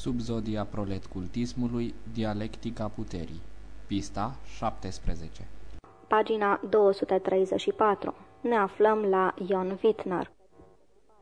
Subzodia proletcultismului, dialectica puterii. Pista 17 Pagina 234 Ne aflăm la Ion Wittner.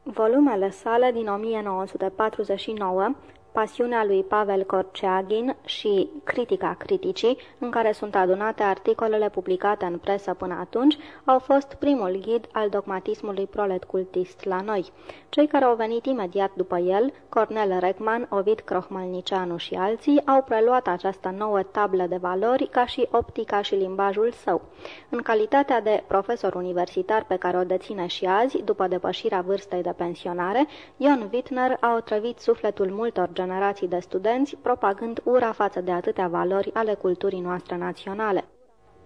Volumele sale din 1949 Pasiunea lui Pavel Korceagin și Critica criticii, în care sunt adunate articolele publicate în presă până atunci, au fost primul ghid al dogmatismului prolet cultist la noi. Cei care au venit imediat după el, Cornel Reckman, Ovid Crohmalnicianu și alții, au preluat această nouă tablă de valori ca și optica și limbajul său. În calitatea de profesor universitar pe care o deține și azi, după depășirea vârstei de pensionare, Ion Wittner a otrăvit sufletul multor generații de studenți, propagând ura față de atâtea valori ale culturii noastre naționale.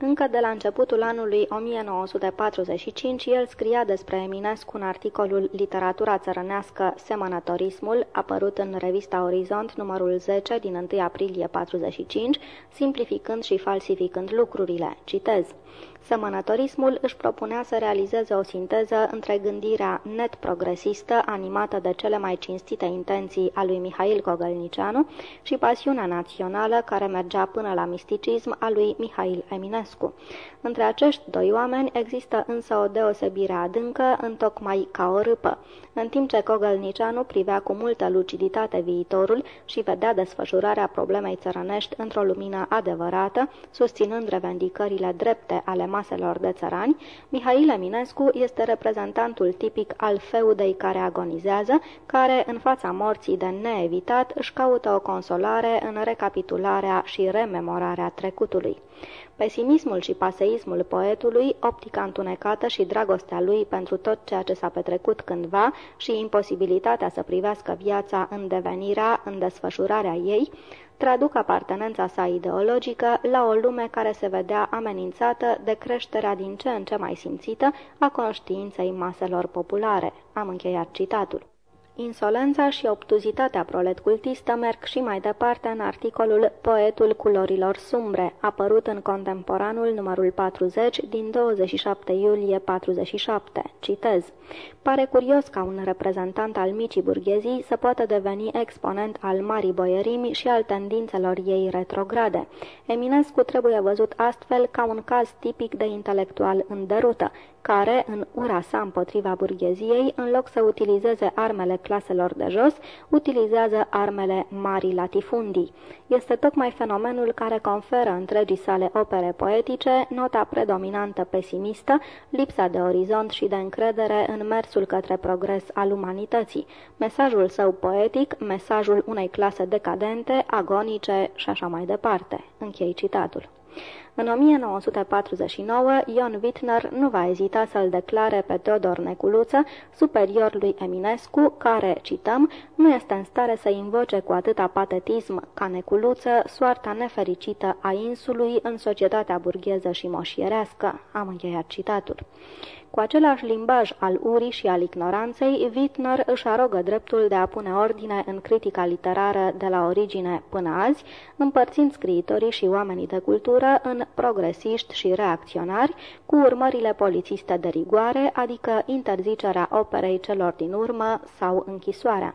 Încă de la începutul anului 1945, el scria despre Eminescu în articolul Literatura țărănească Semănătorismul, apărut în revista Orizont numărul 10 din 1 aprilie 45, simplificând și falsificând lucrurile. Citez. Semănătorismul își propunea să realizeze o sinteză între gândirea net progresistă, animată de cele mai cinstite intenții a lui Mihail Cogălnicianu, și pasiunea națională care mergea până la misticism a lui Mihail Eminescu. Între acești doi oameni există însă o deosebire adâncă, întocmai ca o râpă. În timp ce Cogălnicianu privea cu multă luciditate viitorul și vedea desfășurarea problemei țărănești într-o lumină adevărată, susținând revendicările drepte ale maselor de țărani, Mihail Eminescu este reprezentantul tipic al feudei care agonizează, care, în fața morții de neevitat, își caută o consolare în recapitularea și rememorarea trecutului. Pesimismul și paseismul poetului, optica întunecată și dragostea lui pentru tot ceea ce s-a petrecut cândva și imposibilitatea să privească viața în devenirea, în desfășurarea ei, traduc apartenența sa ideologică la o lume care se vedea amenințată de creșterea din ce în ce mai simțită a conștiinței maselor populare. Am încheiat citatul. Insolența și obtuzitatea proletcultistă merg și mai departe în articolul Poetul culorilor sumbre, apărut în Contemporanul numărul 40 din 27 iulie 47. Citez. Pare curios ca un reprezentant al micii burghezii să poată deveni exponent al marii boierimi și al tendințelor ei retrograde. Eminescu trebuie văzut astfel ca un caz tipic de intelectual în derută, care, în ura sa împotriva burgheziei, în loc să utilizeze armele claselor de jos, utilizează armele marii latifundii. Este tocmai fenomenul care conferă întregii sale opere poetice nota predominantă pesimistă, lipsa de orizont și de încredere în mersul către progres al umanității. Mesajul său poetic, mesajul unei clase decadente, agonice și așa mai departe. Închei citatul. În 1949, Ion Wittner nu va ezita să-l declare pe Teodor Neculuță, superior lui Eminescu, care, cităm, nu este în stare să invoce cu atâta patetism ca Neculuță soarta nefericită a insului în societatea burgheză și moșierească. Am încheiat citatul. Cu același limbaj al urii și al ignoranței, Wittner își arogă dreptul de a pune ordine în critica literară de la origine până azi, împărțind scriitorii și oamenii de cultură în progresiști și reacționari, cu urmările polițiste de rigoare, adică interzicerea operei celor din urmă sau închisoarea.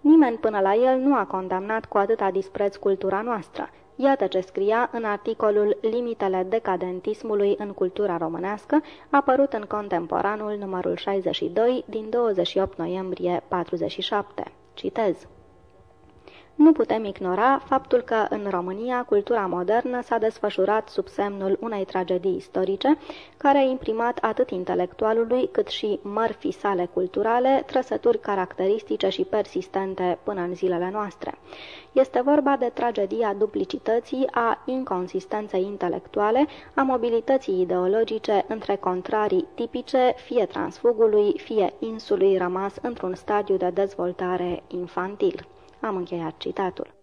Nimeni până la el nu a condamnat cu atâta dispreț cultura noastră. Iată ce scria în articolul Limitele decadentismului în cultura românească, apărut în Contemporanul numărul 62 din 28 noiembrie 47. Citez. Nu putem ignora faptul că în România cultura modernă s-a desfășurat sub semnul unei tragedii istorice, care a imprimat atât intelectualului cât și mărfii sale culturale trăsături caracteristice și persistente până în zilele noastre. Este vorba de tragedia duplicității, a inconsistenței intelectuale, a mobilității ideologice între contrarii tipice, fie transfugului, fie insului rămas într-un stadiu de dezvoltare infantil. Am încheiat citatul.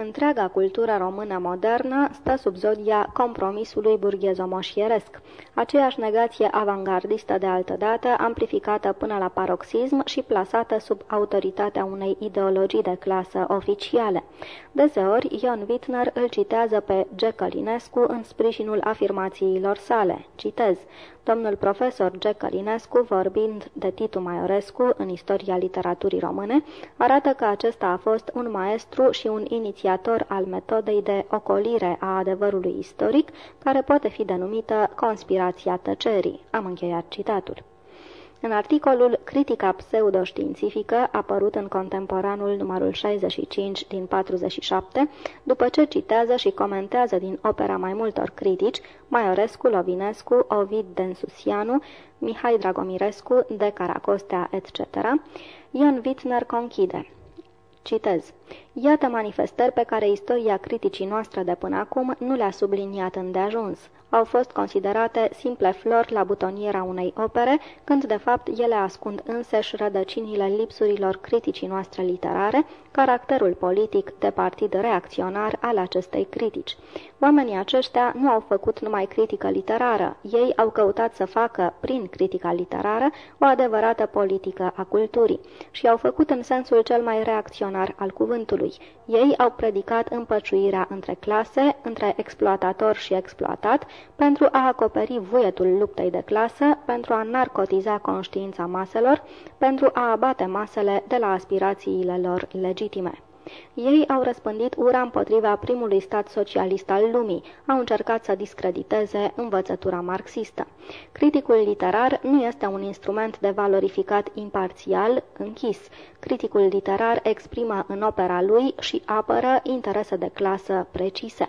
Întreaga cultură română modernă stă sub zodia compromisului burghezomoșieresc, aceeași negație avangardistă de altădată, amplificată până la paroxism și plasată sub autoritatea unei ideologii de clasă oficiale. Deseori, Ion Wittner îl citează pe G. Călinescu în sprijinul afirmațiilor sale. Citez. Domnul profesor G. Călinescu, vorbind de Titu Maiorescu în istoria literaturii române, arată că acesta a fost un maestru și un inițiator al metodei de ocolire a adevărului istoric, care poate fi denumită conspirația tăcerii. Am încheiat citatul. În articolul Critica pseudoștiințifică, apărut în contemporanul numărul 65 din 47, după ce citează și comentează din opera mai multor critici, Maiorescu, Lovinescu, Ovid Densusianu, Mihai Dragomirescu, De Caracostea, etc., Ion Wittner conchide. Citez. Iată manifestări pe care istoria criticii noastre de până acum nu le-a subliniat îndeajuns au fost considerate simple flori la butoniera unei opere, când de fapt ele ascund însăși rădăcinile lipsurilor criticii noastre literare, caracterul politic de partid reacționar al acestei critici. Oamenii aceștia nu au făcut numai critică literară, ei au căutat să facă, prin critica literară, o adevărată politică a culturii și au făcut în sensul cel mai reacționar al cuvântului. Ei au predicat împăciuirea între clase, între exploatator și exploatat, pentru a acoperi vuietul luptei de clasă, pentru a narcotiza conștiința maselor, pentru a abate masele de la aspirațiile lor legitime. Ei au răspândit ura împotriva primului stat socialist al lumii, au încercat să discrediteze învățătura marxistă. Criticul literar nu este un instrument de valorificat imparțial, închis. Criticul literar exprimă în opera lui și apără interese de clasă precise.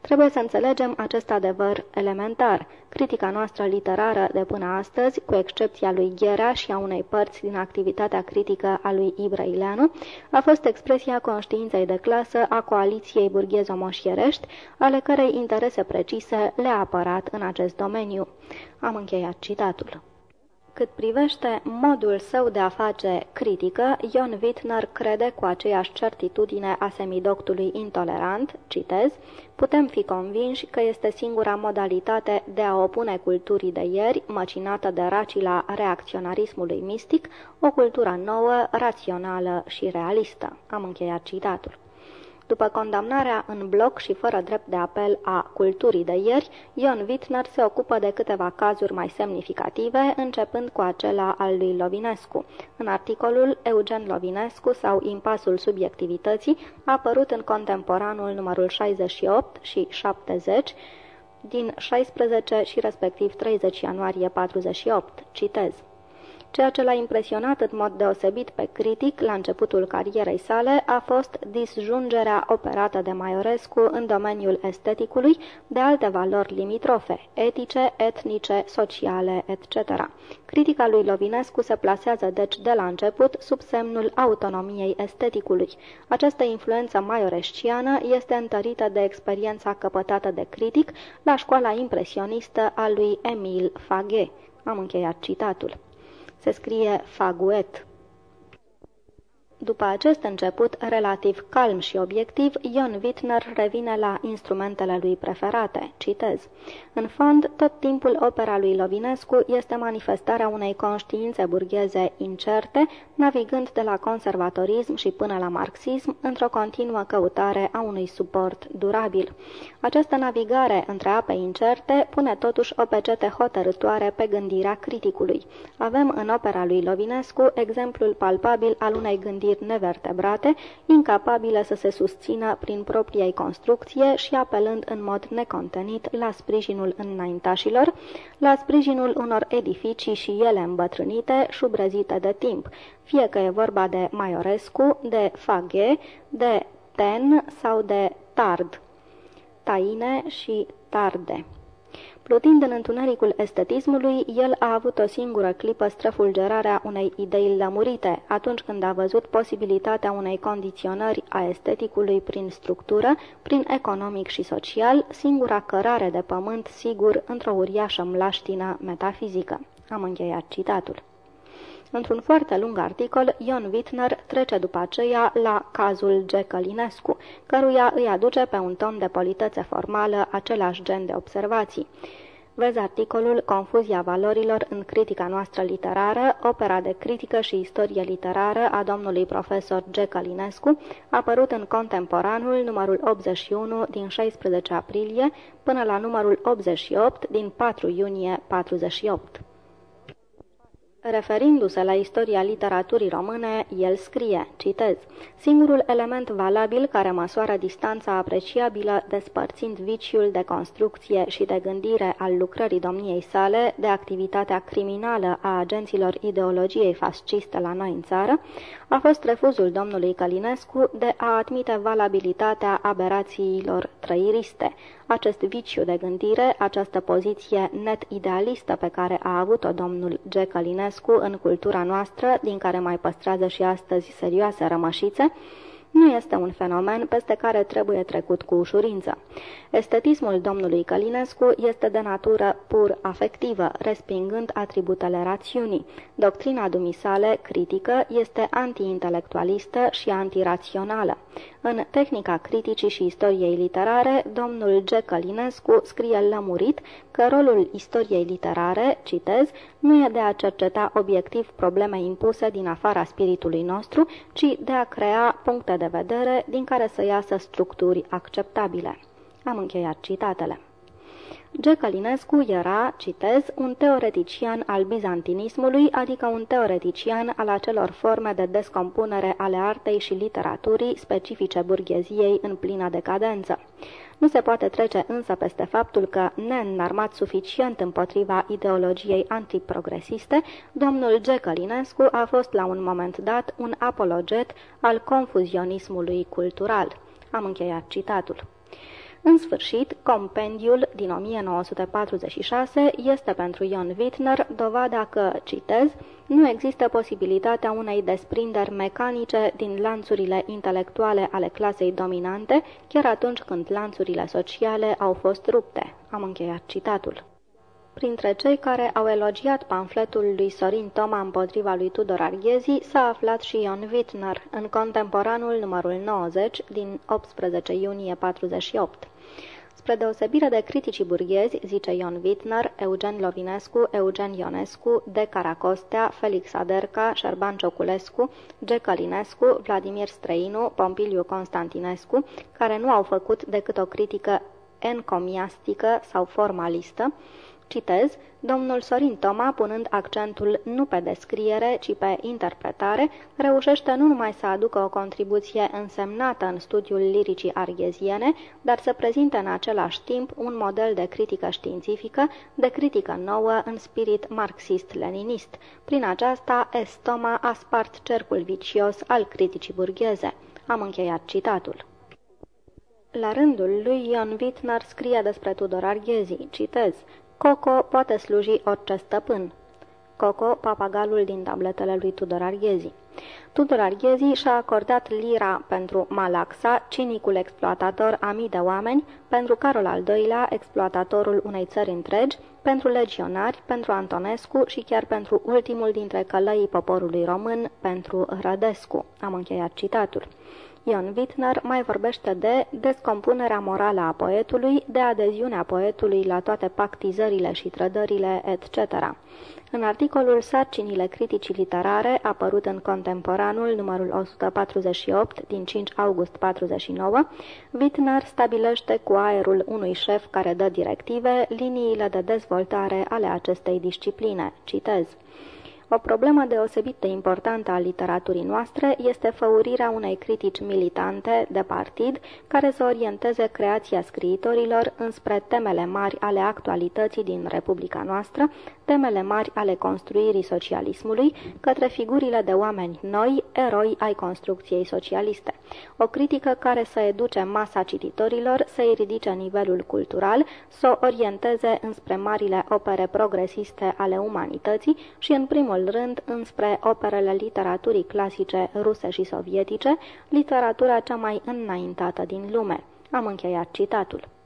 Trebuie să înțelegem acest adevăr elementar. Critica noastră literară de până astăzi, cu excepția lui Gherea și a unei părți din activitatea critică a lui Ibrăileanu, a fost expresia conștiinței de clasă a coaliției burghezo-moșierești, ale cărei interese precise le-a apărat în acest domeniu. Am încheiat citatul. Cât privește modul său de a face critică, Ion Wittner crede cu aceeași certitudine a semidoctului intolerant, citez, putem fi convinși că este singura modalitate de a opune culturii de ieri, măcinată de racila reacționarismului mistic, o cultură nouă, rațională și realistă. Am încheiat citatul. După condamnarea în bloc și fără drept de apel a culturii de ieri, Ion Wittner se ocupă de câteva cazuri mai semnificative, începând cu acela al lui Lovinescu. În articolul Eugen Lovinescu sau Impasul subiectivității, a apărut în contemporanul numărul 68 și 70, din 16 și respectiv 30 ianuarie 48. Citez. Ceea ce l-a impresionat în mod deosebit pe critic la începutul carierei sale a fost disjungerea operată de Maiorescu în domeniul esteticului de alte valori limitrofe, etice, etnice, sociale, etc. Critica lui Lovinescu se plasează deci de la început sub semnul autonomiei esteticului. Această influență maioresciană este întărită de experiența căpătată de critic la școala impresionistă a lui Emile Faguet. Am încheiat citatul se scrie Faguet. După acest început relativ calm și obiectiv, Ion Wittner revine la instrumentele lui preferate. Citez. În fond, tot timpul opera lui Lovinescu este manifestarea unei conștiințe burgheze incerte, navigând de la conservatorism și până la marxism, într-o continuă căutare a unui suport durabil. Această navigare între ape incerte pune totuși o pecete hotărătoare pe gândirea criticului. Avem în opera lui Lovinescu exemplul palpabil al unei gândiri gândiri nevertebrate, incapabile să se susțină prin propria construcție și apelând în mod necontenit la sprijinul înaintașilor, la sprijinul unor edificii și ele îmbătrânite, șubrezite de timp, fie că e vorba de Maiorescu, de Faghe, de Ten sau de Tard, Taine și Tarde. Plutind în întunericul estetismului, el a avut o singură clipă străfulgerarea unei idei lămurite, atunci când a văzut posibilitatea unei condiționări a esteticului prin structură, prin economic și social, singura cărare de pământ sigur într-o uriașă mlaștină metafizică. Am încheiat citatul. Într-un foarte lung articol, Ion Wittner trece după aceea la cazul Gecălinescu, căruia îi aduce pe un ton de politețe formală același gen de observații. Vezi articolul Confuzia valorilor în critica noastră literară, opera de critică și istorie literară a domnului profesor G. Călinescu, apărut în Contemporanul numărul 81 din 16 aprilie până la numărul 88 din 4 iunie 48. Referindu-se la istoria literaturii române, el scrie, citez, Singurul element valabil care măsoară distanța apreciabilă despărțind viciul de construcție și de gândire al lucrării domniei sale de activitatea criminală a agenților ideologiei fasciste la noi în țară, a fost refuzul domnului Călinescu de a admite valabilitatea aberațiilor trăiriste, acest viciu de gândire, această poziție net idealistă pe care a avut-o domnul G. Călinescu în cultura noastră, din care mai păstrează și astăzi serioase rămășițe, nu este un fenomen peste care trebuie trecut cu ușurință. Estetismul domnului Călinescu este de natură pur afectivă, respingând atributele rațiunii. Doctrina dumisale, critică, este antiintelectualistă și antirațională. În Tehnica criticii și istoriei literare, domnul G. Călinescu scrie lămurit că rolul istoriei literare, citez, nu e de a cerceta obiectiv probleme impuse din afara spiritului nostru, ci de a crea puncte de vedere din care să iasă structuri acceptabile. Am încheiat citatele. G. Călinescu era, citez, un teoretician al bizantinismului, adică un teoretician al acelor forme de descompunere ale artei și literaturii specifice burgheziei în plină decadență. Nu se poate trece însă peste faptul că, neînarmat suficient împotriva ideologiei antiprogresiste, domnul G. Călinescu a fost la un moment dat un apologet al confuzionismului cultural. Am încheiat citatul. În sfârșit, compendiul din 1946 este pentru Ion Wittner dovada că, citez, nu există posibilitatea unei desprinderi mecanice din lanțurile intelectuale ale clasei dominante, chiar atunci când lanțurile sociale au fost rupte. Am încheiat citatul. Printre cei care au elogiat pamfletul lui Sorin Toma împotriva lui Tudor Arghezi s-a aflat și Ion Wittner, în contemporanul numărul 90 din 18 iunie 48. Spre deosebire de criticii burghezi, zice Ion Wittner, Eugen Lovinescu, Eugen Ionescu, De Caracostea, Felix Aderca, Șerban Cioculescu, G. Călinescu, Vladimir Străinu, Pompiliu Constantinescu, care nu au făcut decât o critică encomiastică sau formalistă, Citez, domnul Sorin Toma, punând accentul nu pe descriere, ci pe interpretare, reușește nu numai să aducă o contribuție însemnată în studiul liricii argheziene, dar să prezinte în același timp un model de critică științifică, de critică nouă în spirit marxist-leninist. Prin aceasta, Estoma a spart cercul vicios al criticii burgheze. Am încheiat citatul. La rândul lui Ion Wittner scrie despre Tudor Arghezi, citez, Coco poate sluji orice stăpân. Coco, papagalul din tabletele lui Tudor Arghezi. Tudor Arghezi și-a acordat lira pentru Malaxa, cinicul exploatator a mii de oameni, pentru Carol al II-lea, exploatatorul unei țări întregi, pentru legionari, pentru Antonescu și chiar pentru ultimul dintre călăii poporului român, pentru Rădescu. Am încheiat citatul. Ion Wittner mai vorbește de descompunerea morală a poetului, de adeziunea poetului la toate pactizările și trădările, etc. În articolul Sarcinile criticii literare, apărut în Contemporanul numărul 148 din 5 august 49, Wittner stabilește cu aerul unui șef care dă directive liniile de dezvoltare ale acestei discipline. Citez. O problemă deosebit de importantă a literaturii noastre este făurirea unei critici militante de partid care să orienteze creația scriitorilor înspre temele mari ale actualității din Republica noastră, temele mari ale construirii socialismului, către figurile de oameni noi, eroi ai construcției socialiste. O critică care să educe masa cititorilor, să-i ridice nivelul cultural, să o orienteze înspre marile opere progresiste ale umanității și, în primul primul rând înspre operele literaturii clasice ruse și sovietice, literatura cea mai înaintată din lume. Am încheiat citatul.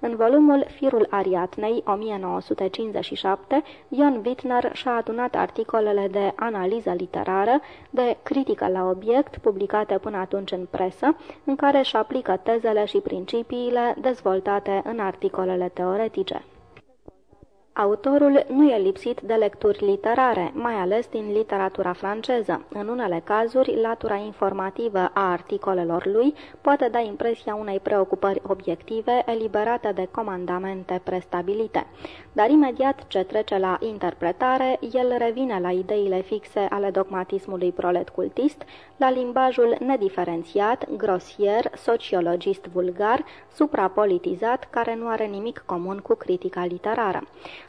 În volumul Firul Ariadnei, 1957, Ion Wittner și-a adunat articolele de analiză literară, de critică la obiect, publicate până atunci în presă, în care își aplică tezele și principiile dezvoltate în articolele teoretice. Autorul nu e lipsit de lecturi literare, mai ales din literatura franceză. În unele cazuri, latura informativă a articolelor lui poate da impresia unei preocupări obiective eliberate de comandamente prestabilite. Dar imediat ce trece la interpretare, el revine la ideile fixe ale dogmatismului prolet cultist, la limbajul nediferențiat, grosier, sociologist vulgar, suprapolitizat, care nu are nimic comun cu critica literară.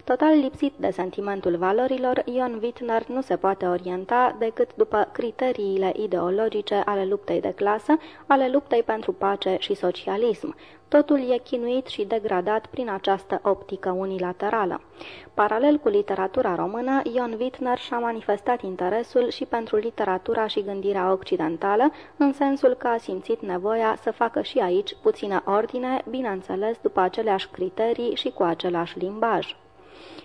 Total lipsit de sentimentul valorilor, Ion Wittner nu se poate orienta decât după criteriile ideologice ale luptei de clasă, ale luptei pentru pace și socialism. Totul e chinuit și degradat prin această optică unilaterală. Paralel cu literatura română, Ion Wittner și-a manifestat interesul și pentru literatura și gândirea occidentală, în sensul că a simțit nevoia să facă și aici puțină ordine, bineînțeles după aceleași criterii și cu același limbaj.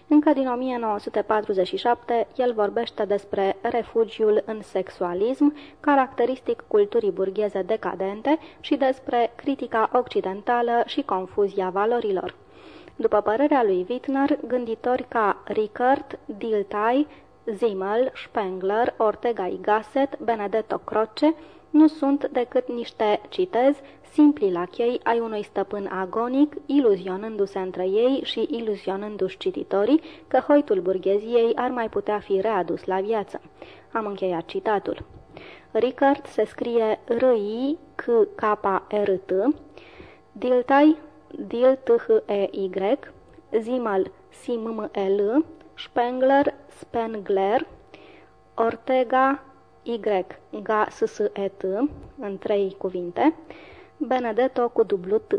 Încă din 1947, el vorbește despre refugiul în sexualism, caracteristic culturii burgheze decadente, și despre critica occidentală și confuzia valorilor. După părerea lui Wittner, gânditori ca Rickert, Dilthey, Zimmel, Spengler, Ortega y Gasset, Benedetto Croce nu sunt decât niște, citez, simpli lachei ai unui stăpân agonic, iluzionându-se între ei și iluzionându-și cititorii că hoitul burgheziei ar mai putea fi readus la viață. Am încheiat citatul. Rickard se scrie R-I C K R T, Diltai Dil T H E Y, Zimal M L, Spengler Spengler, Ortega Y G S S E T, în trei cuvinte, Benedetto cu dublu T.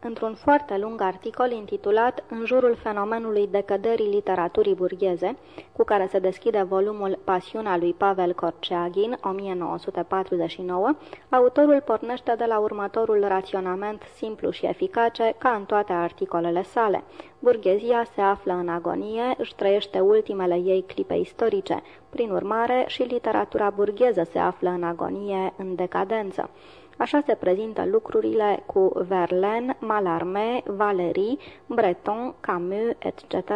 Într-un foarte lung articol intitulat În jurul fenomenului decăderii literaturii burgheze, cu care se deschide volumul Pasiunea lui Pavel Corceaghin, 1949, autorul pornește de la următorul raționament simplu și eficace, ca în toate articolele sale. Burghezia se află în agonie, își trăiește ultimele ei clipe istorice. Prin urmare, și literatura burgheză se află în agonie, în decadență. Așa se prezintă lucrurile cu Verlaine, Mallarmé, Valéry, Breton, Camus, etc.,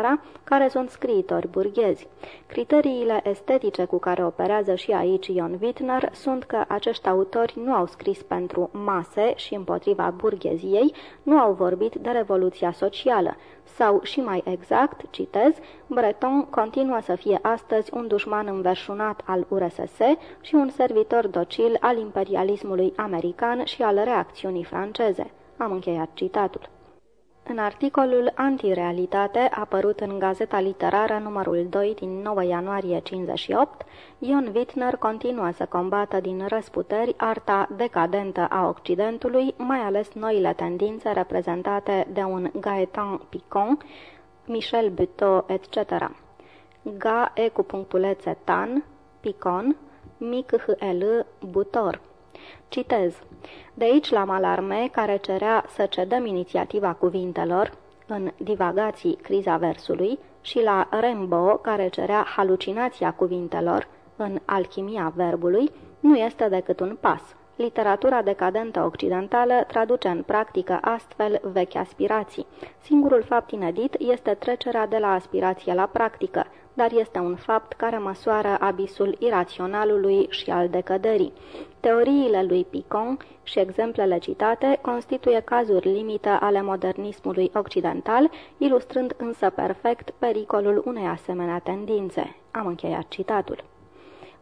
care sunt scriitori burghezi. Criteriile estetice cu care operează și aici Ion Wittner sunt că acești autori nu au scris pentru mase și împotriva burgheziei, nu au vorbit de revoluția socială, sau, și mai exact, citez, Breton continuă să fie astăzi un dușman înverșunat al URSS și un servitor docil al imperialismului american și al reacțiunii franceze. Am încheiat citatul. În articolul Antirealitate, apărut în Gazeta Literară numărul 2 din 9 ianuarie 58, Ion Wittner continuă să combată din răsputeri arta decadentă a Occidentului, mai ales noile tendințe reprezentate de un Gaetan Picon, Michel Buteau, etc. Ga e cu punctulețe tan, Picon, mic h l butor. Citez. De aici la Malarme, care cerea să cedăm inițiativa cuvintelor, în divagații criza versului, și la Rembo, care cerea halucinația cuvintelor, în alchimia verbului, nu este decât un pas. Literatura decadentă occidentală traduce în practică astfel vechi aspirații. Singurul fapt inedit este trecerea de la aspirație la practică, dar este un fapt care măsoară abisul iraționalului și al decăderii. Teoriile lui Picon și exemplele citate constituie cazuri limită ale modernismului occidental, ilustrând însă perfect pericolul unei asemenea tendințe. Am încheiat citatul.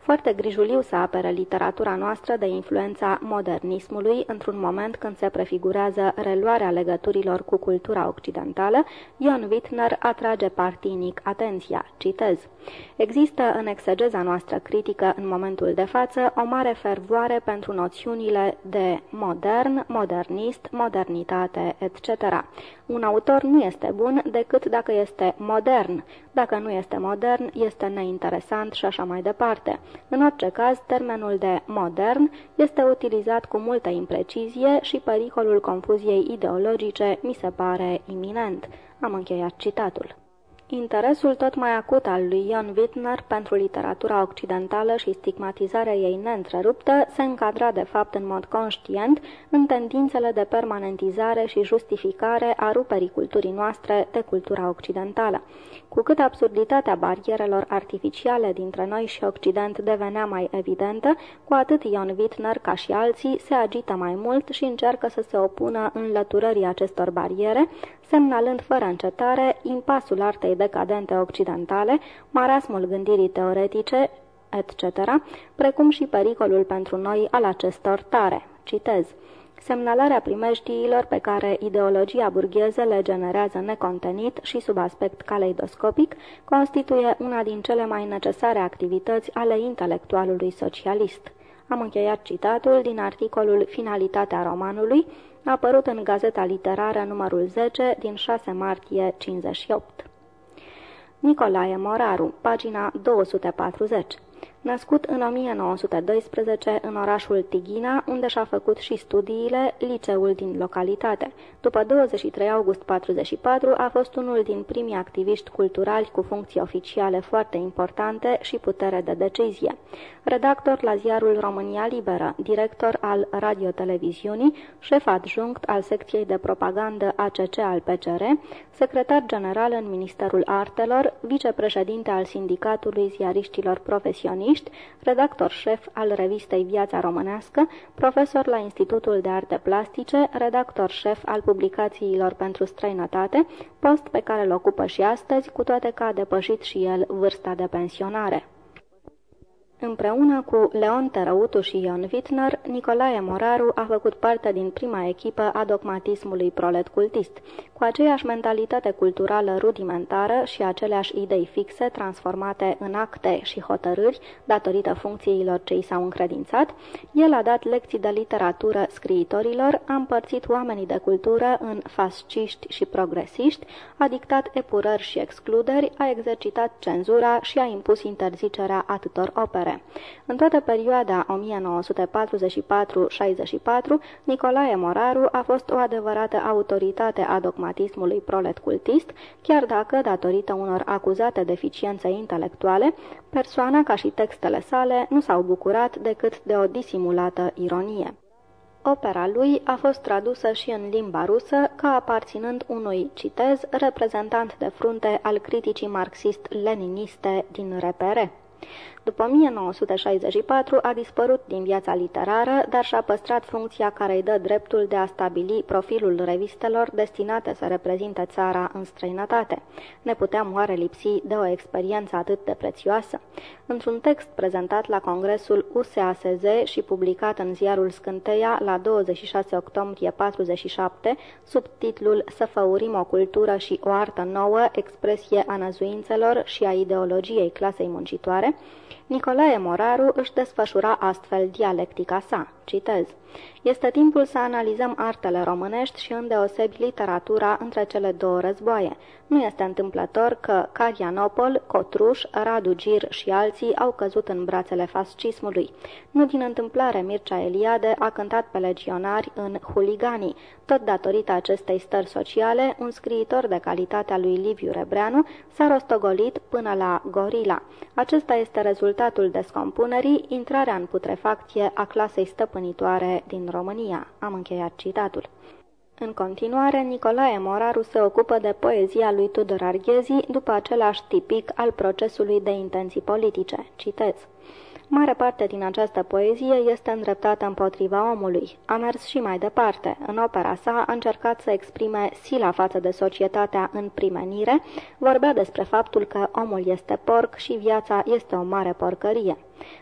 Foarte grijuliu să apere literatura noastră de influența modernismului într-un moment când se prefigurează reluarea legăturilor cu cultura occidentală, Ion Wittner atrage partinic atenția. Citez. Există în exegeza noastră critică în momentul de față o mare fervoare pentru noțiunile de modern, modernist, modernitate, etc. Un autor nu este bun decât dacă este modern. Dacă nu este modern, este neinteresant și așa mai departe. În orice caz, termenul de modern este utilizat cu multă imprecizie și pericolul confuziei ideologice mi se pare iminent. Am încheiat citatul. Interesul tot mai acut al lui Ion Wittner pentru literatura occidentală și stigmatizarea ei neîntreruptă se încadra de fapt în mod conștient în tendințele de permanentizare și justificare a ruperii culturii noastre de cultura occidentală. Cu cât absurditatea barierelor artificiale dintre noi și Occident devenea mai evidentă, cu atât Ion Wittner, ca și alții, se agită mai mult și încearcă să se opună înlăturării acestor bariere, semnalând fără încetare impasul artei decadente occidentale, marasmul gândirii teoretice, etc., precum și pericolul pentru noi al acestor tare. Citez. Semnalarea primejdiilor pe care ideologia burgheză le generează necontenit și sub aspect caleidoscopic constituie una din cele mai necesare activități ale intelectualului socialist. Am încheiat citatul din articolul Finalitatea romanului, apărut în Gazeta Literară numărul 10 din 6 martie 58. Nicolae Moraru, pagina 240 Născut în 1912 în orașul Tighina, unde și-a făcut și studiile, liceul din localitate. După 23 august 44 a fost unul din primii activiști culturali cu funcții oficiale foarte importante și putere de decizie. Redactor la ziarul România Liberă, director al radioteleviziunii, șef adjunct al secției de propagandă ACC al PCR, secretar general în Ministerul Artelor, vicepreședinte al Sindicatului Ziariștilor Profesioniști, jurnaliști, redactor șef al revistei Viața Românească, profesor la Institutul de Arte Plastice, redactor șef al publicațiilor pentru străinătate, post pe care îl ocupă și astăzi, cu toate că a depășit și el vârsta de pensionare. Împreună cu Leon Tărăutu și Ion Wittner, Nicolae Moraru a făcut parte din prima echipă a dogmatismului prolet cultist, cu aceeași mentalitate culturală rudimentară și aceleași idei fixe transformate în acte și hotărâri datorită funcțiilor ce i s-au încredințat, el a dat lecții de literatură scriitorilor, a împărțit oamenii de cultură în fasciști și progresiști, a dictat epurări și excluderi, a exercitat cenzura și a impus interzicerea atâtor opere militare. În toată perioada 1944-64, Nicolae Moraru a fost o adevărată autoritate a dogmatismului prolet cultist, chiar dacă, datorită unor acuzate deficiențe intelectuale, persoana ca și textele sale nu s-au bucurat decât de o disimulată ironie. Opera lui a fost tradusă și în limba rusă ca aparținând unui, citez, reprezentant de frunte al criticii marxist-leniniste din repere. După 1964 a dispărut din viața literară, dar și-a păstrat funcția care îi dă dreptul de a stabili profilul revistelor destinate să reprezinte țara în străinătate. Ne puteam oare lipsi de o experiență atât de prețioasă? Într-un text prezentat la Congresul USASZ și publicat în ziarul Scânteia la 26 octombrie 47, sub titlul Să făurim o cultură și o artă nouă, expresie a năzuințelor și a ideologiei clasei muncitoare, Nicolae Moraru își desfășura astfel dialectica sa. Citez. Este timpul să analizăm artele românești și îndeosebi literatura între cele două războaie. Nu este întâmplător că Carianopol, Cotruș, Radu Gir și alții au căzut în brațele fascismului. Nu din întâmplare Mircea Eliade a cântat pe legionari în Huliganii. Tot datorită acestei stări sociale, un scriitor de calitatea lui Liviu Rebreanu s-a rostogolit până la Gorila. Acesta este rezultatul descompunerii, intrarea în putrefacție a clasei stăpânitoare din România. Am încheiat citatul. În continuare, Nicolae Moraru se ocupă de poezia lui Tudor Arghezi după același tipic al procesului de intenții politice. Citez. Mare parte din această poezie este îndreptată împotriva omului. A mers și mai departe. În opera sa a încercat să exprime sila față de societatea în primenire, vorbea despre faptul că omul este porc și viața este o mare porcărie.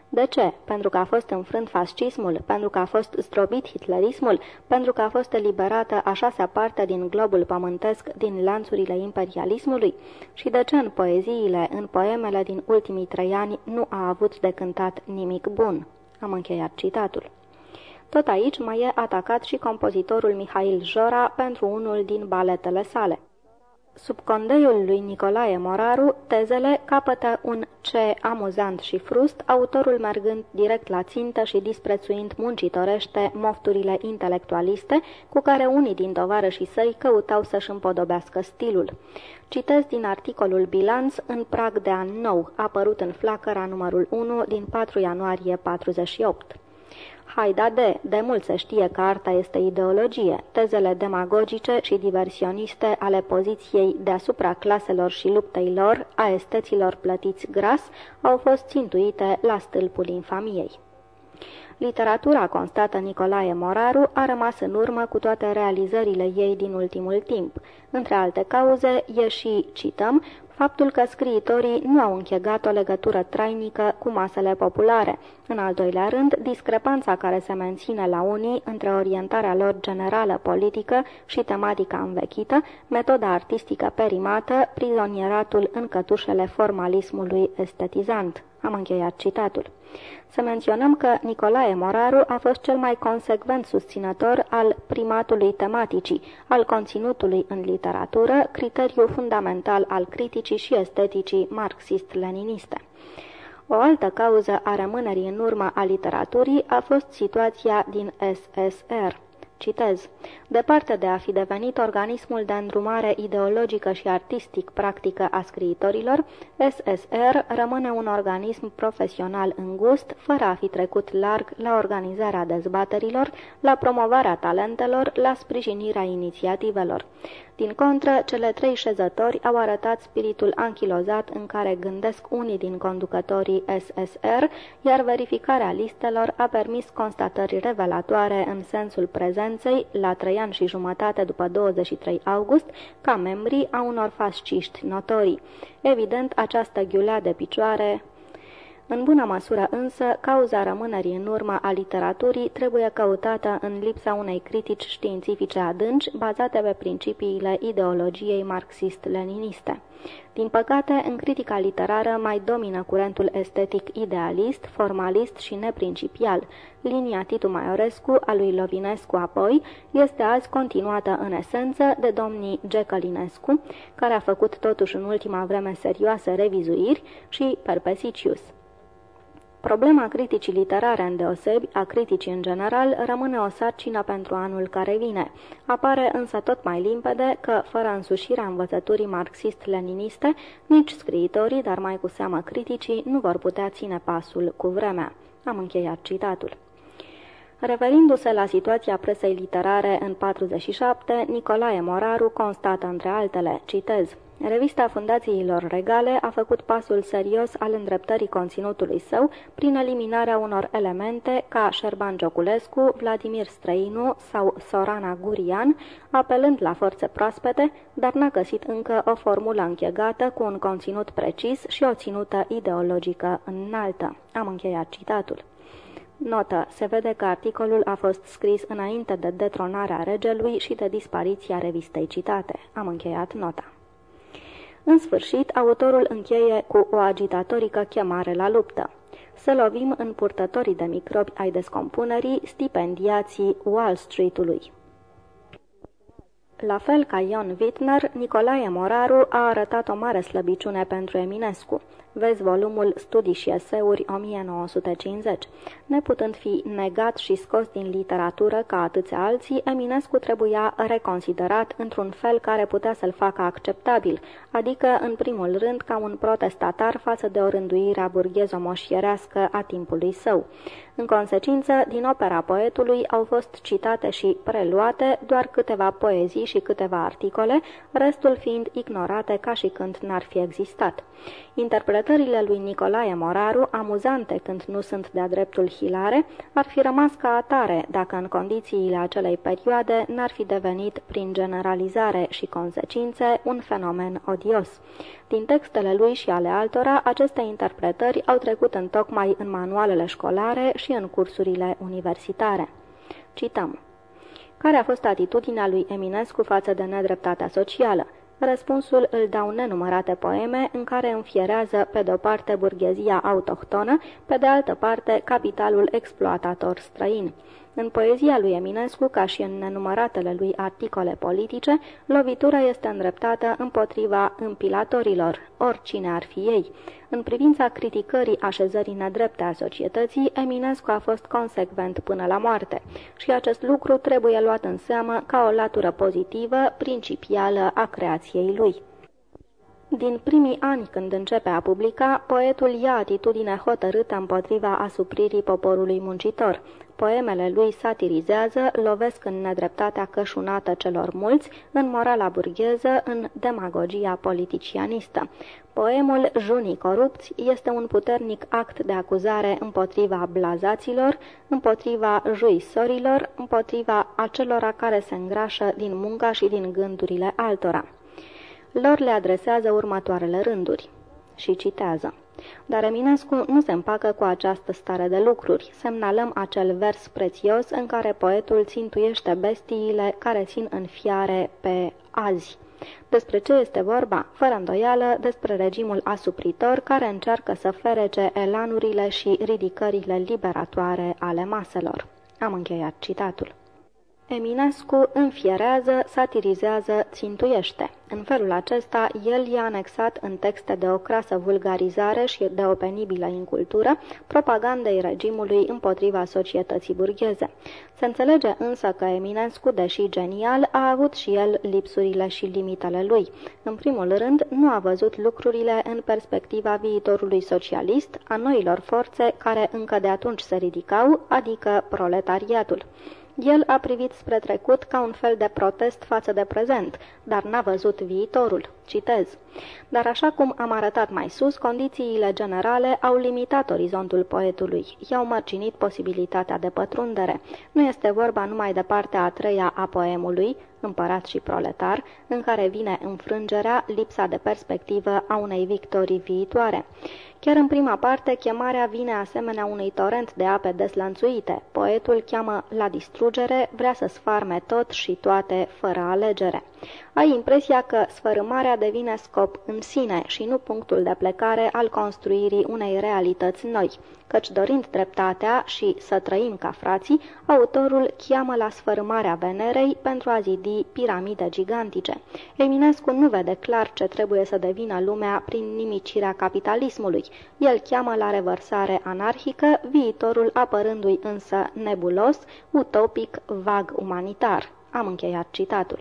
De ce? Pentru că a fost înfrânt fascismul, pentru că a fost zdrobit hitlerismul, pentru că a fost eliberată a șasea parte din globul pământesc din lanțurile imperialismului? Și de ce în poeziile, în poemele din ultimii trei ani nu a avut de cântat nimic bun? Am încheiat citatul. Tot aici mai e atacat și compozitorul Mihail Jora pentru unul din baletele sale. Sub condeiul lui Nicolae Moraru, tezele capătă un ce amuzant și frust, autorul mergând direct la țintă și disprețuind muncitorește mofturile intelectualiste cu care unii din tovarășii săi căutau să-și împodobească stilul. Citez din articolul Bilanț în prag de an nou, apărut în flacăra numărul 1 din 4 ianuarie 48. Haida de, de mult se știe că arta este ideologie. Tezele demagogice și diversioniste ale poziției deasupra claselor și luptei lor, a esteților plătiți gras, au fost țintuite la stâlpul infamiei. Literatura constată Nicolae Moraru a rămas în urmă cu toate realizările ei din ultimul timp. Între alte cauze, e și, cităm, faptul că scriitorii nu au închegat o legătură trainică cu masele populare. În al doilea rând, discrepanța care se menține la unii între orientarea lor generală politică și tematica învechită, metoda artistică perimată, prizonieratul în cătușele formalismului estetizant. Am încheiat citatul. Să menționăm că Nicolae Moraru a fost cel mai consecvent susținător al primatului tematicii, al conținutului în literatură, criteriu fundamental al criticii și esteticii marxist-leniniste. O altă cauză a rămânerii în urmă a literaturii a fost situația din SSR. Citez. Departe de a fi devenit organismul de îndrumare ideologică și artistic practică a scriitorilor, SSR rămâne un organism profesional îngust, fără a fi trecut larg la organizarea dezbaterilor, la promovarea talentelor, la sprijinirea inițiativelor. Din contră, cele trei șezători au arătat spiritul anchilozat în care gândesc unii din conducătorii SSR, iar verificarea listelor a permis constatări revelatoare în sensul prezenței, la trei ani și jumătate după 23 august, ca membri a unor fasciști notorii. Evident, această ghiulea de picioare în bună măsură însă, cauza rămânerii în urmă a literaturii trebuie căutată în lipsa unei critici științifice adânci, bazate pe principiile ideologiei marxist-leniniste. Din păcate, în critica literară mai domină curentul estetic idealist, formalist și neprincipial. Linia Titu Maiorescu, a lui Lovinescu apoi, este azi continuată în esență de domnii Gecălinescu, care a făcut totuși în ultima vreme serioase revizuiri, și Perpesicius. Problema criticii literare îndeosebi, a criticii în general, rămâne o sarcină pentru anul care vine. Apare însă tot mai limpede că, fără însușirea învățăturii marxist-leniniste, nici scriitorii, dar mai cu seamă criticii, nu vor putea ține pasul cu vremea. Am încheiat citatul. Referindu-se la situația presei literare în 47, Nicolae Moraru constată între altele, citez, Revista Fundațiilor Regale a făcut pasul serios al îndreptării conținutului său prin eliminarea unor elemente ca Șerban Gioculescu, Vladimir Străinu sau Sorana Gurian, apelând la forțe proaspete, dar n-a găsit încă o formulă închegată cu un conținut precis și o ținută ideologică înaltă. Am încheiat citatul. Notă. Se vede că articolul a fost scris înainte de detronarea regelui și de dispariția revistei citate. Am încheiat nota. În sfârșit, autorul încheie cu o agitatorică chemare la luptă. Să lovim în purtătorii de microbi ai descompunerii stipendiații Wall Street-ului. La fel ca Ion Wittner, Nicolae Moraru a arătat o mare slăbiciune pentru Eminescu. Vezi volumul Studii și eseuri 1950. Neputând fi negat și scos din literatură ca atâția alții, Eminescu trebuia reconsiderat într-un fel care putea să-l facă acceptabil, adică în primul rând ca un protestatar față de o rânduire burghezo-moșierească a timpului său. În consecință, din opera poetului au fost citate și preluate doar câteva poezii și câteva articole, restul fiind ignorate ca și când n-ar fi existat. Interpretările lui Nicolae Moraru, amuzante când nu sunt de-a dreptul hilare, ar fi rămas ca atare dacă în condițiile acelei perioade n-ar fi devenit, prin generalizare și consecințe, un fenomen odios. Din textele lui și ale altora, aceste interpretări au trecut în tocmai în manualele școlare și în cursurile universitare. Cităm. Care a fost atitudinea lui Eminescu față de nedreptatea socială? Răspunsul îl dau nenumărate poeme în care înfierează pe de-o parte burghezia autohtonă, pe de altă parte capitalul exploatator străin. În poezia lui Eminescu, ca și în nenumăratele lui articole politice, lovitura este îndreptată împotriva împilatorilor, oricine ar fi ei. În privința criticării așezării nedrepte a societății, Eminescu a fost consecvent până la moarte și acest lucru trebuie luat în seamă ca o latură pozitivă, principială a creației lui. Din primii ani când începe a publica, poetul ia atitudine hotărâtă împotriva asupririi poporului muncitor. Poemele lui satirizează, lovesc în nedreptatea cășunată celor mulți, în morala burgheză, în demagogia politicianistă. Poemul Junii corupți este un puternic act de acuzare împotriva blazaților, împotriva juisorilor, împotriva acelora care se îngrașă din munca și din gândurile altora lor le adresează următoarele rânduri și citează. Dar Eminescu nu se împacă cu această stare de lucruri. Semnalăm acel vers prețios în care poetul țintuiește bestiile care țin în fiare pe azi. Despre ce este vorba? Fără îndoială, despre regimul asupritor care încearcă să ferece elanurile și ridicările liberatoare ale maselor. Am încheiat citatul. Eminescu înfierează, satirizează, țintuiește. În felul acesta, el i-a anexat în texte de o crasă vulgarizare și de o penibilă incultură propagandei regimului împotriva societății burgheze. Se înțelege însă că Eminescu, deși genial, a avut și el lipsurile și limitele lui. În primul rând, nu a văzut lucrurile în perspectiva viitorului socialist, a noilor forțe care încă de atunci se ridicau, adică proletariatul. El a privit spre trecut ca un fel de protest față de prezent, dar n-a văzut viitorul. Citez. Dar așa cum am arătat mai sus, condițiile generale au limitat orizontul poetului, i-au mărcinit posibilitatea de pătrundere. Nu este vorba numai de partea a treia a poemului, împărat și proletar, în care vine înfrângerea, lipsa de perspectivă a unei victorii viitoare. Chiar în prima parte, chemarea vine asemenea unui torent de ape deslănțuite. Poetul cheamă la distrugere, vrea să sfarme tot și toate, fără alegere. Ai impresia că sfărâmarea devine scop în sine și nu punctul de plecare al construirii unei realități noi, căci dorind dreptatea și să trăim ca frații, autorul cheamă la sfărâmarea Venerei pentru a zidi piramide gigantice. Eminescu nu vede clar ce trebuie să devină lumea prin nimicirea capitalismului. El cheamă la revărsare anarhică, viitorul apărându-i însă nebulos, utopic, vag umanitar. Am încheiat citatul.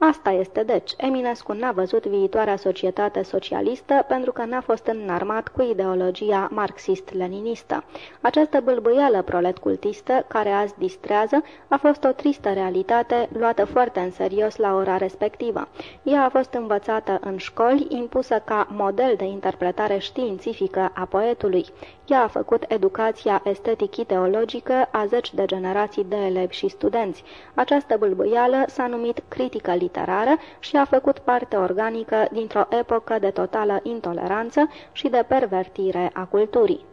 Asta este deci. Eminescu n-a văzut viitoarea societate socialistă pentru că n-a fost înarmat cu ideologia marxist-leninistă. Această bâlbâială prolet-cultistă, care azi distrează, a fost o tristă realitate luată foarte în serios la ora respectivă. Ea a fost învățată în școli, impusă ca model de interpretare științifică a poetului. Ea a făcut educația estetic-ideologică a zeci de generații de elevi și studenți. Această bâlbâială s-a numit critică literară și a făcut parte organică dintr-o epocă de totală intoleranță și de pervertire a culturii.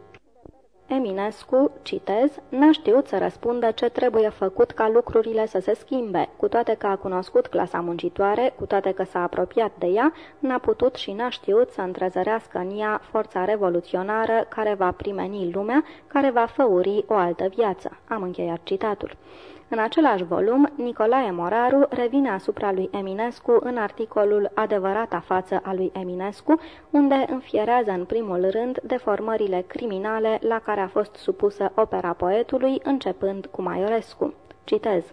Eminescu, citez, n-a știut să răspundă ce trebuie făcut ca lucrurile să se schimbe, cu toate că a cunoscut clasa muncitoare, cu toate că s-a apropiat de ea, n-a putut și n-a știut să întrezărească în ea forța revoluționară care va primeni lumea, care va făuri o altă viață. Am încheiat citatul. În același volum, Nicolae Moraru revine asupra lui Eminescu în articolul Adevărata față a lui Eminescu, unde înfierează în primul rând deformările criminale la care a fost supusă opera poetului, începând cu Maiorescu. Citez.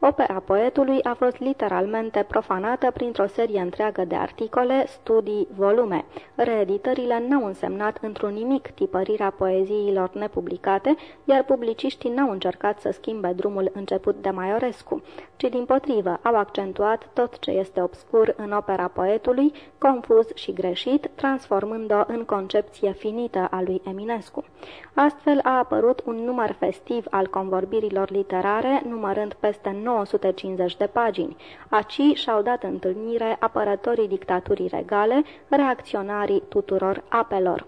Opera poetului a fost literalmente profanată printr-o serie întreagă de articole, studii, volume. Reeditările n-au însemnat într-un nimic tipărirea poeziilor nepublicate, iar publiciștii n-au încercat să schimbe drumul început de Maiorescu, ci din potrivă au accentuat tot ce este obscur în opera poetului, confuz și greșit, transformând-o în concepție finită a lui Eminescu. Astfel a apărut un număr festiv al convorbirilor literare, numărând peste 950 de pagini. Aci și-au dat întâlnire apărătorii dictaturii regale, reacționarii tuturor apelor.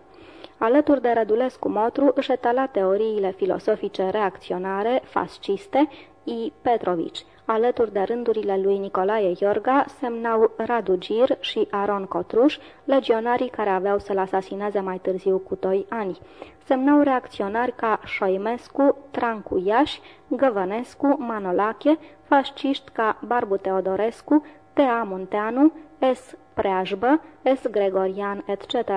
Alături de Rădulescu Motru își etala teoriile filosofice reacționare, fasciste, I. Petrovici. Alături de rândurile lui Nicolae Iorga semnau Radu Gir și Aron Cotruș, legionarii care aveau să-l asasineze mai târziu cu doi ani. Semnau reacționari ca Șoimescu, Trancu Iași, Găvănescu, Manolache, fasciști ca Barbu Teodorescu, Tea Munteanu, S. Preajbă, S. Gregorian, etc.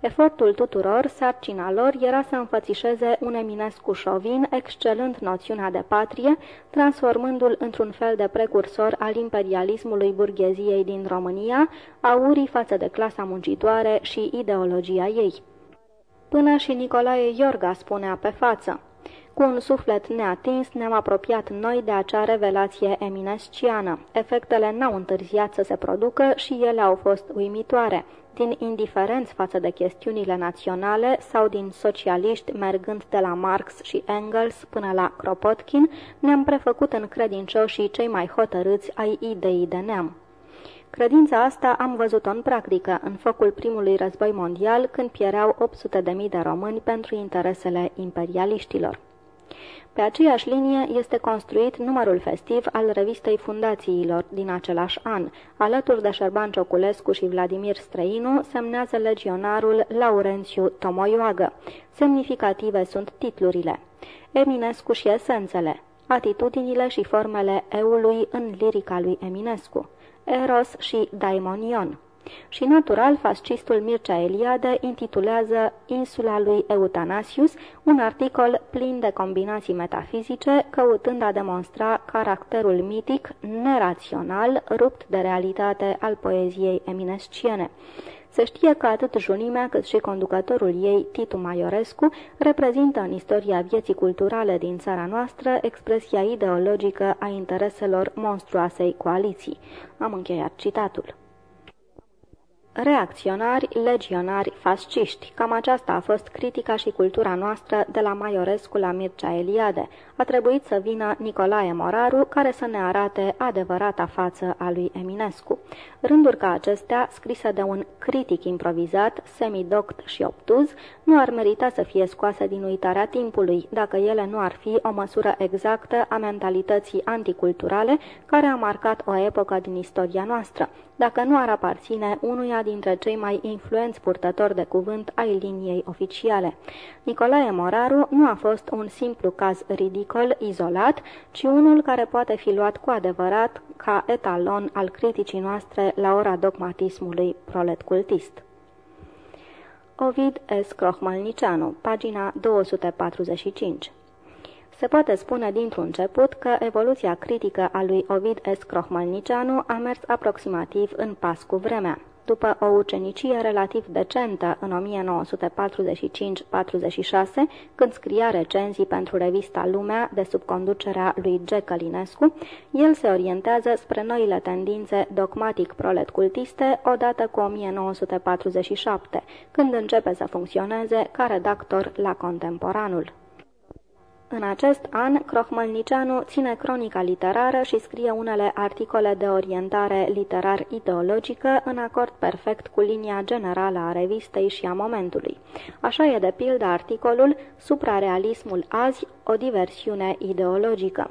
Efortul tuturor, sarcina lor, era să înfățișeze un Eminescu șovin, excelând noțiunea de patrie, transformându-l într-un fel de precursor al imperialismului burgheziei din România, aurii față de clasa muncitoare și ideologia ei. Până și Nicolae Iorga spunea pe față. Cu un suflet neatins ne-am apropiat noi de acea revelație eminesciană. Efectele n-au întârziat să se producă și ele au fost uimitoare din indiferenți față de chestiunile naționale sau din socialiști mergând de la Marx și Engels până la Kropotkin, ne-am prefăcut în credincioșii cei mai hotărâți ai ideii de neam. Credința asta am văzut-o în practică, în focul primului război mondial, când piereau 800.000 de români pentru interesele imperialiștilor. Pe aceeași linie este construit numărul festiv al revistei fundațiilor din același an. Alături de Șerban Cioculescu și Vladimir Străinu semnează legionarul Laurențiu Tomoioagă. Semnificative sunt titlurile. Eminescu și esențele. Atitudinile și formele eului în lirica lui Eminescu. Eros și Daimonion. Și natural, fascistul Mircea Eliade intitulează Insula lui Eutanasius, un articol plin de combinații metafizice, căutând a demonstra caracterul mitic, nerațional, rupt de realitate al poeziei eminesciene. Se știe că atât junimea cât și conducătorul ei, Titu Maiorescu, reprezintă în istoria vieții culturale din țara noastră expresia ideologică a intereselor monstruoasei coaliții. Am încheiat citatul. Reacționari, legionari, fasciști. Cam aceasta a fost critica și cultura noastră de la Maiorescu la Mircea Eliade. A trebuit să vină Nicolae Moraru, care să ne arate adevărata față a lui Eminescu. Rânduri ca acestea, scrise de un critic improvizat, semidoct și obtuz, nu ar merita să fie scoase din uitarea timpului, dacă ele nu ar fi o măsură exactă a mentalității anticulturale care a marcat o epocă din istoria noastră, dacă nu ar aparține unuia dintre cei mai influenți purtători de cuvânt ai liniei oficiale. Nicolae Moraru nu a fost un simplu caz ridicol, izolat, ci unul care poate fi luat cu adevărat ca etalon al criticii noastre la ora dogmatismului prolet cultist. Ovid S. Crohmalnicianu, pagina 245 se poate spune dintr-un început că evoluția critică a lui Ovid S. Crohmalnicianu a mers aproximativ în pas cu vremea. După o ucenicie relativ decentă în 1945-46, când scria recenzii pentru revista Lumea de sub conducerea lui G. Călinescu, el se orientează spre noile tendințe dogmatic-prolet-cultiste odată cu 1947, când începe să funcționeze ca redactor la Contemporanul. În acest an, Crohmălnicianu ține cronica literară și scrie unele articole de orientare literar-ideologică în acord perfect cu linia generală a revistei și a momentului. Așa e de pildă articolul Suprarealismul azi, o diversiune ideologică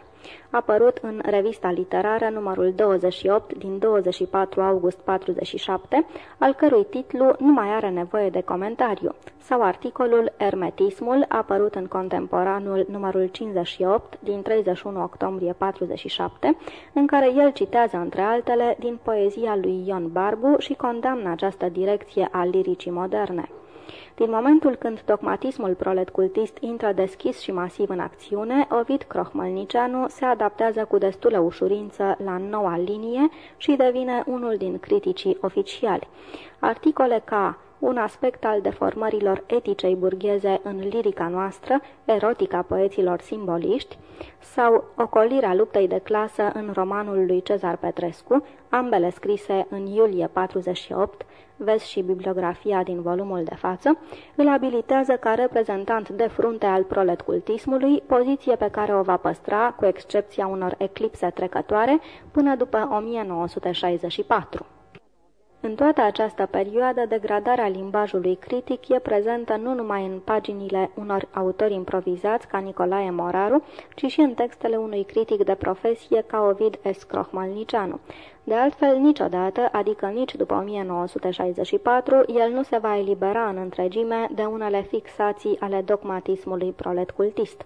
apărut în revista literară numărul 28 din 24 august 47, al cărui titlu nu mai are nevoie de comentariu, sau articolul Ermetismul, apărut în contemporanul numărul 58 din 31 octombrie 47, în care el citează între altele din poezia lui Ion Barbu și condamnă această direcție a liricii moderne. Din momentul când dogmatismul prolet cultist intră deschis și masiv în acțiune, Ovid Crohmălnicianu se adaptează cu destulă ușurință la noua linie și devine unul din criticii oficiali. Articole ca un aspect al deformărilor eticei burgheze în lirica noastră, erotica poeților simboliști, sau ocolirea luptei de clasă în romanul lui Cezar Petrescu, ambele scrise în iulie 48, vezi și bibliografia din volumul de față, îl abilitează ca reprezentant de frunte al proletcultismului, poziție pe care o va păstra, cu excepția unor eclipse trecătoare, până după 1964. În toată această perioadă, degradarea limbajului critic e prezentă nu numai în paginile unor autori improvizați ca Nicolae Moraru, ci și în textele unui critic de profesie ca Ovid S. Crohmalnicianu. De altfel, niciodată, adică nici după 1964, el nu se va elibera în întregime de unele fixații ale dogmatismului prolet cultist.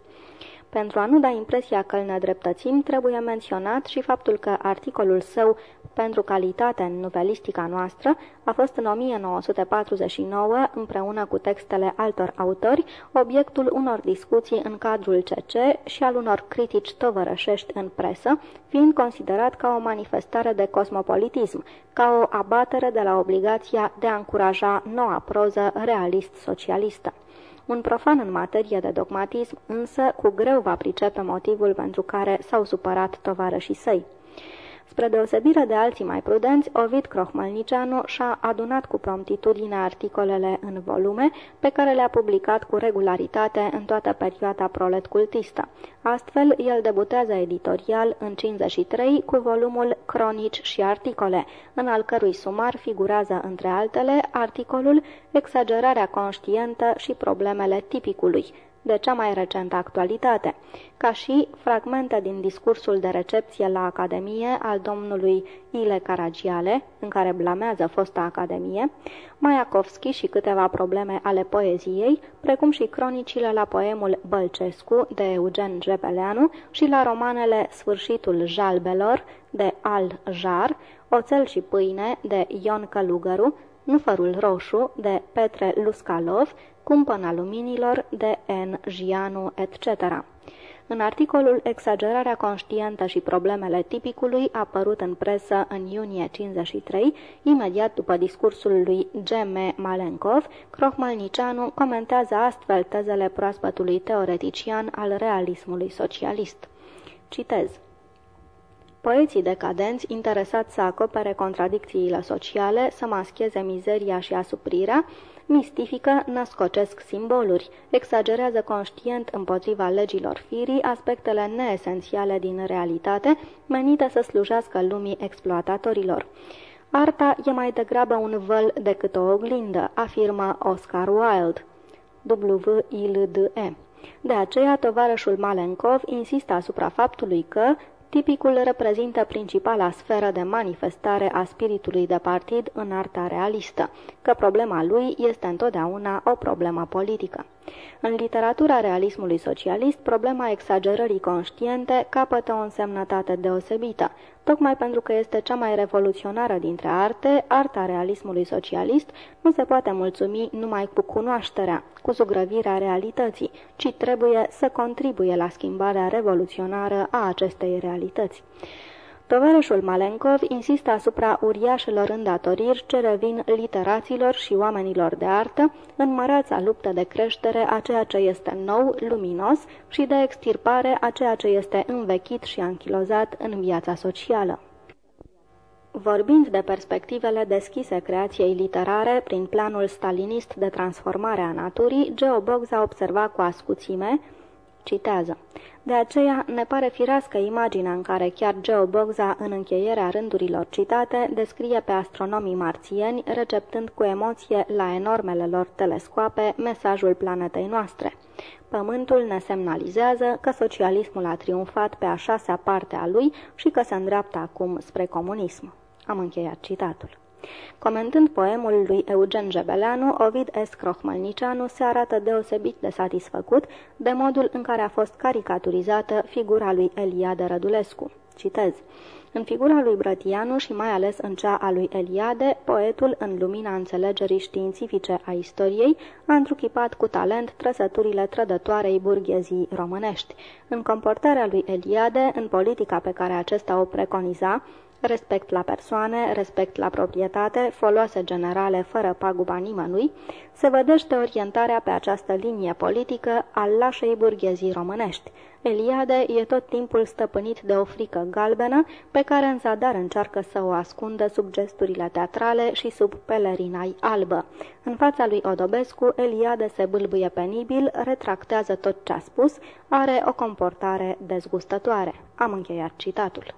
Pentru a nu da impresia că îl nedreptățim, trebuie menționat și faptul că articolul său pentru calitate în novelistica noastră a fost în 1949, împreună cu textele altor autori, obiectul unor discuții în cadrul CC și al unor critici tovărășești în presă, fiind considerat ca o manifestare de cosmopolitism, ca o abatere de la obligația de a încuraja noua proză realist-socialistă. Un profan în materie de dogmatism însă cu greu va pricepe motivul pentru care s-au supărat tovarășii săi. Spre deosebire de alții mai prudenți, Ovid Crohmalnicianu și-a adunat cu promptitudine articolele în volume, pe care le-a publicat cu regularitate în toată perioada prolet-cultistă. Astfel, el debutează editorial în 53 cu volumul Cronici și articole, în al cărui sumar figurează, între altele, articolul Exagerarea conștientă și problemele tipicului, de cea mai recentă actualitate, ca și fragmente din discursul de recepție la Academie al domnului Ile Caragiale, în care blamează fosta Academie, Maiakovski și câteva probleme ale poeziei, precum și cronicile la poemul Bălcescu de Eugen Jepeleanu și la romanele Sfârșitul jalbelor de Al Jar, Oțel și pâine de Ion Călugăru, Nufărul roșu de Petre Luscalov cumpăna luminilor de N. Gianu, etc. În articolul Exagerarea conștientă și problemele tipicului, apărut în presă în iunie 53, imediat după discursul lui G.M. Malenkov, Crohmalnicianu comentează astfel tezele proaspătului teoretician al realismului socialist. Citez. Poeții decadenți, interesați să acopere contradicțiile sociale, să mascheze mizeria și asuprirea, mistifică, născocesc simboluri, exagerează conștient împotriva legilor firii aspectele neesențiale din realitate, menite să slujească lumii exploatatorilor. Arta e mai degrabă un văl decât o oglindă, afirmă Oscar Wilde. W-I-L-D-E. De aceea, tovarășul Malenkov insistă asupra faptului că Tipicul reprezintă principala sferă de manifestare a spiritului de partid în arta realistă, că problema lui este întotdeauna o problemă politică. În literatura realismului socialist, problema exagerării conștiente capătă o însemnătate deosebită, tocmai pentru că este cea mai revoluționară dintre arte, arta realismului socialist nu se poate mulțumi numai cu cunoașterea, cu zugrăvirea realității, ci trebuie să contribuie la schimbarea revoluționară a acestei realități. Tovarășul Malenkov insistă asupra uriașelor îndatoriri ce revin literaților și oamenilor de artă în măreața luptă de creștere a ceea ce este nou, luminos și de extirpare a ceea ce este învechit și anchilozat în viața socială. Vorbind de perspectivele deschise creației literare prin planul stalinist de transformare a naturii, Geo a observat cu ascuțime Citează. De aceea ne pare firească imaginea în care chiar Geo Bogza, în încheierea rândurilor citate, descrie pe astronomii marțieni, receptând cu emoție la enormele lor telescoape mesajul planetei noastre. Pământul ne semnalizează că socialismul a triumfat pe a șasea parte a lui și că se îndreaptă acum spre comunism. Am încheiat citatul. Comentând poemul lui Eugen Gebeleanu, Ovid S. Crohmalnicianu se arată deosebit de satisfăcut de modul în care a fost caricaturizată figura lui Eliade Rădulescu. Citez. În figura lui Brătianu și mai ales în cea a lui Eliade, poetul, în lumina înțelegerii științifice a istoriei, a întruchipat cu talent trăsăturile trădătoarei burghezii românești. În comportarea lui Eliade, în politica pe care acesta o preconiza, respect la persoane, respect la proprietate, foloase generale fără paguba nimănui, se vădește orientarea pe această linie politică al lașei burghezii românești. Eliade e tot timpul stăpânit de o frică galbenă, pe care în zadar încearcă să o ascundă sub gesturile teatrale și sub pelerinai albă. În fața lui Odobescu, Eliade se bâlbâie penibil, retractează tot ce a spus, are o comportare dezgustătoare. Am încheiat citatul.